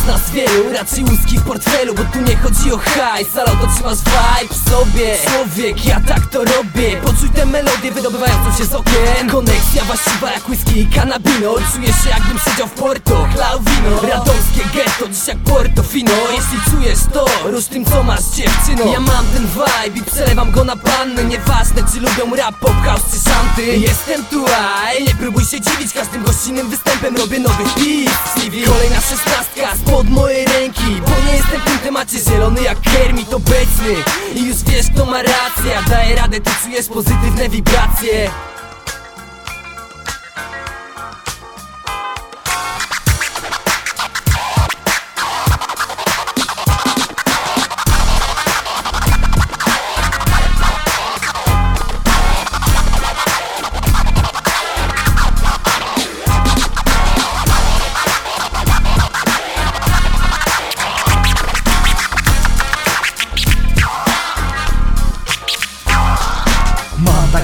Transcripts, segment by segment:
jest nas wielu, raczej łuski w portfelu Bo tu nie chodzi o hajs, ale to trzymasz vibe w sobie. Człowiek, ja tak to robię. Poczuj tę melodię wydobywającą się z okien. Koneksja właściwa jak whisky i kanabino. Czuję się jakbym siedział w Porto, chlał wino Radomskie getto, dziś jak Portofino Jeśli czujesz to, rusz tym co masz dziewczyno. Ja mam ten vibe i przelewam go na panny. Nieważne czy lubią rap, pop, house czy szanty. Jestem tu, aj, nie próbuj się dziwić Każdym gościnnym występem. Robię nowy hit Kolejna szesnastka spod mojej ręki Bo nie jestem w tym temacie zielony jak Kermit obecny. I już wiesz kto ma rację Ja daję radę, ty czujesz pozytywne wibracje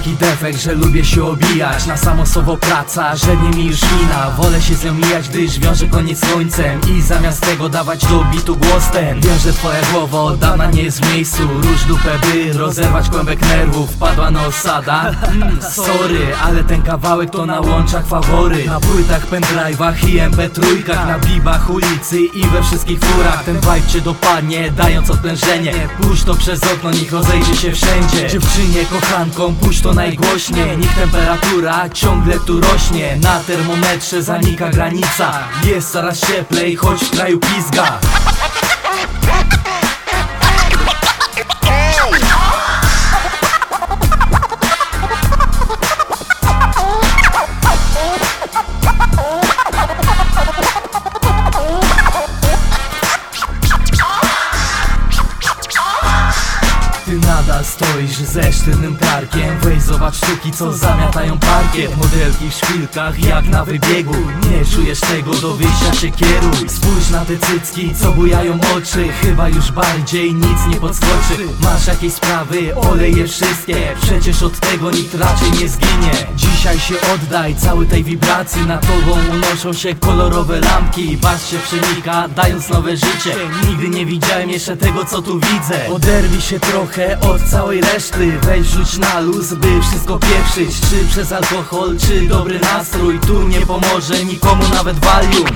taki defekt, że lubię się obijać Na samo słowo praca, że nie mi już wina. Wolę się z nią mijać, gdyż wiąże koniec z końcem I zamiast tego dawać do bitu głos ten. Wiem, że twoja głowa od dawna nie jest w miejscu. Róż dupę, by rozerwać kłębek nerwów. Wpadła na osada, mm, sorry Ale ten kawałek to na łączach fawory. Na płytach, pendrive'ach i mp3 Na bibach ulicy i we wszystkich furach. Ten vibe cię dopadnie, dając odprężenie. Puść to przez okno, niech rozejrzy się wszędzie. Dziewczynie, kochanką, puść to najgłośniej. Niech temperatura ciągle tu rośnie. Na termometrze zanika granica. Jest coraz cieplej, choć w kraju pizga stoisz ze sztywnym karkiem Weź zobacz sztuki co zamiatają parkiet. Modelki w szpilkach jak na wybiegu. Nie czujesz tego, do wyjścia się kieruj. Spójrz na te cycki co bujają oczy. Chyba już bardziej nic nie podskoczy. Masz jakieś sprawy, olej je wszystkie. Przecież od tego nikt raczej nie zginie. Dzisiaj się oddaj cały tej wibracji. Nad tobą unoszą się kolorowe lampki. Basz się przenika, dając nowe życie. Nigdy nie widziałem jeszcze tego co tu widzę. Oderwij się trochę od całej reszty. Weź rzuć na luz, by wszystko pieprzyć. Czy przez alkohol, czy dobry nastrój Tu nie pomoże nikomu nawet Valium